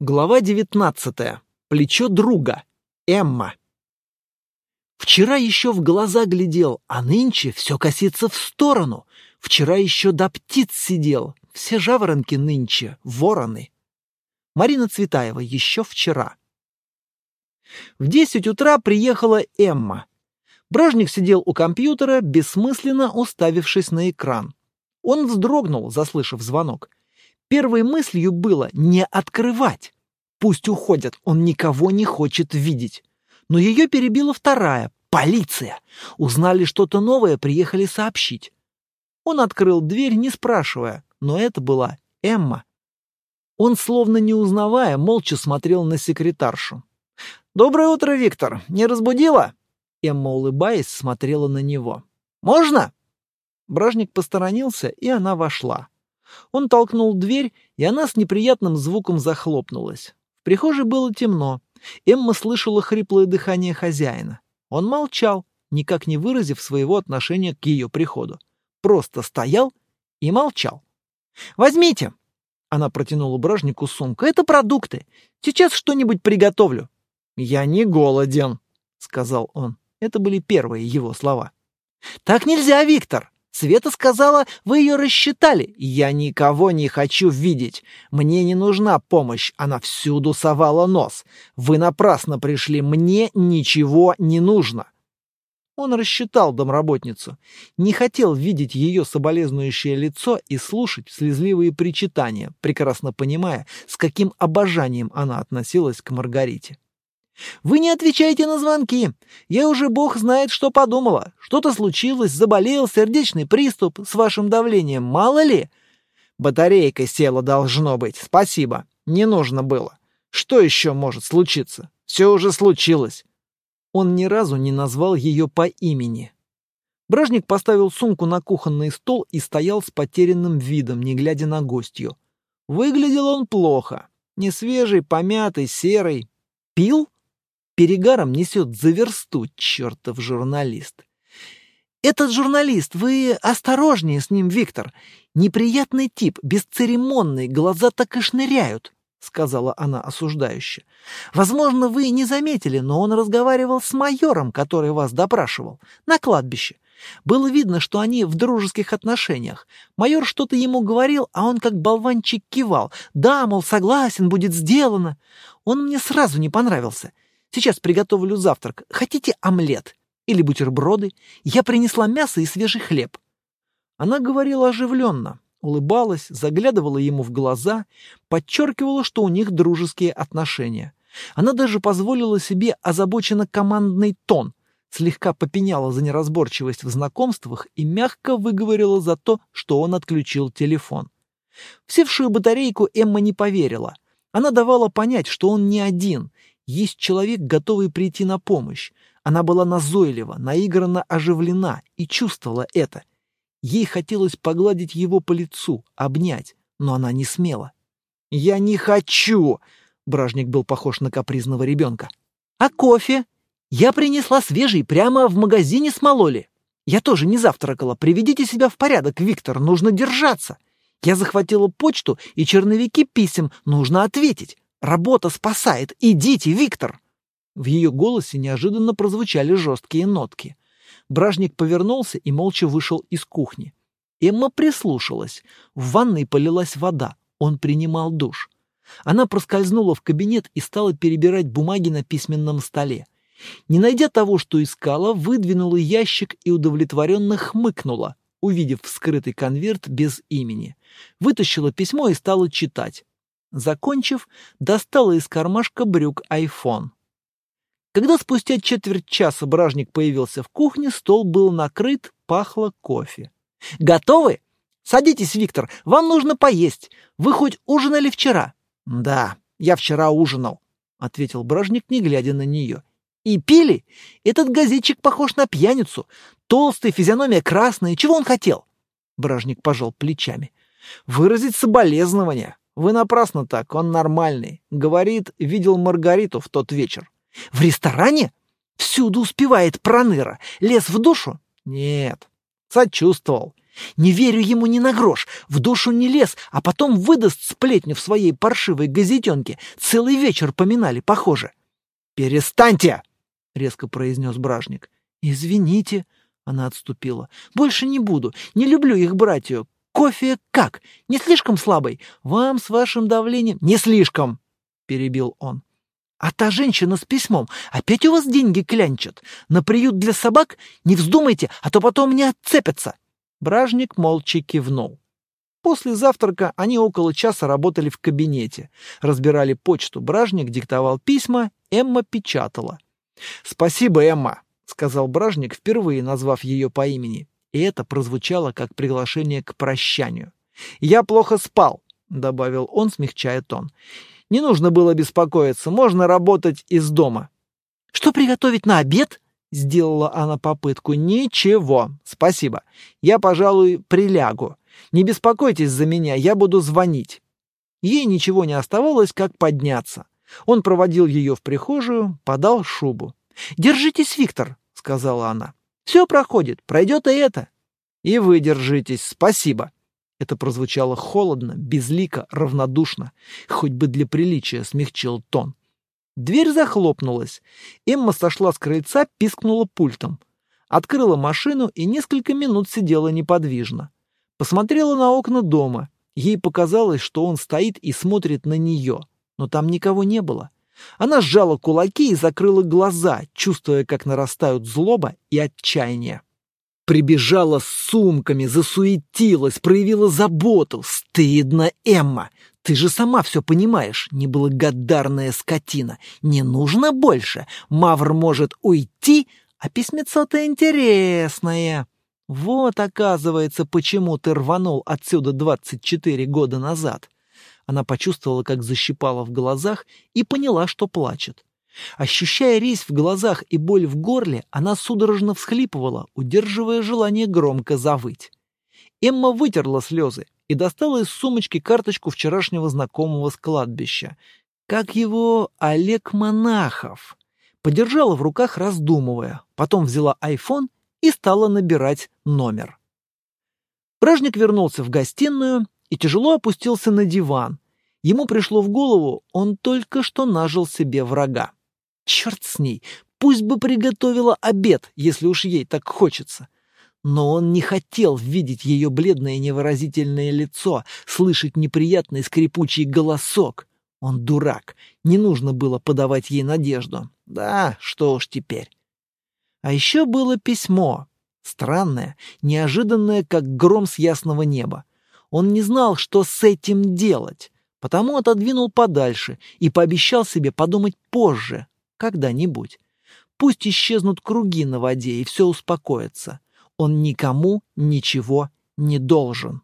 Глава 19. Плечо друга. Эмма. Вчера еще в глаза глядел, а нынче все косится в сторону. Вчера еще до птиц сидел, все жаворонки нынче, вороны. Марина Цветаева еще вчера. В десять утра приехала Эмма. Бражник сидел у компьютера, бессмысленно уставившись на экран. Он вздрогнул, заслышав звонок. Первой мыслью было не открывать. Пусть уходят, он никого не хочет видеть. Но ее перебила вторая — полиция. Узнали что-то новое, приехали сообщить. Он открыл дверь, не спрашивая, но это была Эмма. Он, словно не узнавая, молча смотрел на секретаршу. «Доброе утро, Виктор. Не разбудила?» Эмма, улыбаясь, смотрела на него. «Можно?» Бражник посторонился, и она вошла. Он толкнул дверь, и она с неприятным звуком захлопнулась. В прихожей было темно. Эмма слышала хриплое дыхание хозяина. Он молчал, никак не выразив своего отношения к ее приходу. Просто стоял и молчал. «Возьмите!» Она протянула бражнику сумку. «Это продукты. Сейчас что-нибудь приготовлю». «Я не голоден», — сказал он. Это были первые его слова. «Так нельзя, Виктор!» Света сказала, вы ее рассчитали. Я никого не хочу видеть. Мне не нужна помощь. Она всюду совала нос. Вы напрасно пришли. Мне ничего не нужно. Он рассчитал домработницу. Не хотел видеть ее соболезнующее лицо и слушать слезливые причитания, прекрасно понимая, с каким обожанием она относилась к Маргарите. Вы не отвечаете на звонки. Я уже бог знает, что подумала. Что-то случилось, заболел, сердечный приступ с вашим давлением, мало ли? Батарейка села, должно быть. Спасибо. Не нужно было. Что еще может случиться? Все уже случилось. Он ни разу не назвал ее по имени. Бражник поставил сумку на кухонный стол и стоял с потерянным видом, не глядя на гостью. Выглядел он плохо. Не свежий, помятый, серый. Пил? Перегаром несет за версту, чертов журналист. Этот журналист, вы осторожнее с ним, Виктор. Неприятный тип, бесцеремонный, глаза так и шныряют, сказала она осуждающе. Возможно, вы не заметили, но он разговаривал с майором, который вас допрашивал, на кладбище. Было видно, что они в дружеских отношениях. Майор что-то ему говорил, а он как болванчик кивал. Да, мол, согласен, будет сделано. Он мне сразу не понравился. Сейчас приготовлю завтрак. Хотите омлет? Или бутерброды? Я принесла мясо и свежий хлеб». Она говорила оживленно, улыбалась, заглядывала ему в глаза, подчеркивала, что у них дружеские отношения. Она даже позволила себе озабоченно командный тон, слегка попеняла за неразборчивость в знакомствах и мягко выговорила за то, что он отключил телефон. В батарейку Эмма не поверила. Она давала понять, что он не один, есть человек, готовый прийти на помощь. Она была назойлива, наигранно оживлена и чувствовала это. Ей хотелось погладить его по лицу, обнять, но она не смела. «Я не хочу!» — Бражник был похож на капризного ребенка. «А кофе? Я принесла свежий, прямо в магазине смололи. Я тоже не завтракала. Приведите себя в порядок, Виктор, нужно держаться. Я захватила почту и черновики писем, нужно ответить. Работа спасает! Идите, Виктор!» В ее голосе неожиданно прозвучали жесткие нотки. Бражник повернулся и молча вышел из кухни. Эмма прислушалась. В ванной полилась вода. Он принимал душ. Она проскользнула в кабинет и стала перебирать бумаги на письменном столе. Не найдя того, что искала, выдвинула ящик и удовлетворенно хмыкнула, увидев вскрытый конверт без имени. Вытащила письмо и стала читать. Закончив, достала из кармашка брюк айфон. Когда спустя четверть часа бражник появился в кухне, стол был накрыт, пахло кофе. «Готовы? Садитесь, Виктор, вам нужно поесть. Вы хоть ужинали вчера?» «Да, я вчера ужинал», — ответил бражник, не глядя на нее. «И пили? Этот газетчик похож на пьяницу. Толстый, физиономия красная. Чего он хотел?» Бражник пожал плечами. «Выразить соболезнования. Вы напрасно так, он нормальный. Говорит, видел Маргариту в тот вечер. В ресторане? Всюду успевает проныра. Лез в душу? Нет. Сочувствовал. Не верю ему ни на грош, в душу не лез, а потом выдаст сплетню в своей паршивой газетенке. Целый вечер поминали, похоже. «Перестаньте!» — резко произнес бражник. «Извините», — она отступила. «Больше не буду. Не люблю их братью. Кофе как? Не слишком слабый? Вам с вашим давлением...» «Не слишком!» — перебил он. «А та женщина с письмом опять у вас деньги клянчат? На приют для собак? Не вздумайте, а то потом не отцепятся!» Бражник молча кивнул. После завтрака они около часа работали в кабинете. Разбирали почту, Бражник диктовал письма, Эмма печатала. «Спасибо, Эмма», — сказал Бражник, впервые назвав ее по имени. И это прозвучало как приглашение к прощанию. «Я плохо спал», — добавил он, смягчая тон. Не нужно было беспокоиться, можно работать из дома. Что приготовить на обед? Сделала она попытку. Ничего, спасибо. Я, пожалуй, прилягу. Не беспокойтесь за меня, я буду звонить. Ей ничего не оставалось, как подняться. Он проводил ее в прихожую, подал шубу. «Держитесь, Виктор», — сказала она. «Все проходит, пройдет и это». «И вы держитесь, спасибо». Это прозвучало холодно, безлико, равнодушно. Хоть бы для приличия смягчил тон. Дверь захлопнулась. Эмма сошла с крыльца, пискнула пультом. Открыла машину и несколько минут сидела неподвижно. Посмотрела на окна дома. Ей показалось, что он стоит и смотрит на нее. Но там никого не было. Она сжала кулаки и закрыла глаза, чувствуя, как нарастают злоба и отчаяние. Прибежала с сумками, засуетилась, проявила заботу. Стыдно, Эмма. Ты же сама все понимаешь, неблагодарная скотина. Не нужно больше. Мавр может уйти, а письмецо-то интересное. Вот, оказывается, почему ты рванул отсюда двадцать четыре года назад. Она почувствовала, как защипала в глазах и поняла, что плачет. Ощущая резь в глазах и боль в горле, она судорожно всхлипывала, удерживая желание громко завыть. Эмма вытерла слезы и достала из сумочки карточку вчерашнего знакомого с кладбища. Как его Олег Монахов. Подержала в руках, раздумывая. Потом взяла айфон и стала набирать номер. Бражник вернулся в гостиную и тяжело опустился на диван. Ему пришло в голову, он только что нажил себе врага. Черт с ней, пусть бы приготовила обед, если уж ей так хочется. Но он не хотел видеть ее бледное невыразительное лицо, слышать неприятный скрипучий голосок. Он дурак, не нужно было подавать ей надежду. Да, что уж теперь. А еще было письмо. Странное, неожиданное, как гром с ясного неба. Он не знал, что с этим делать, потому отодвинул подальше и пообещал себе подумать позже, когда-нибудь. Пусть исчезнут круги на воде, и все успокоится. Он никому ничего не должен.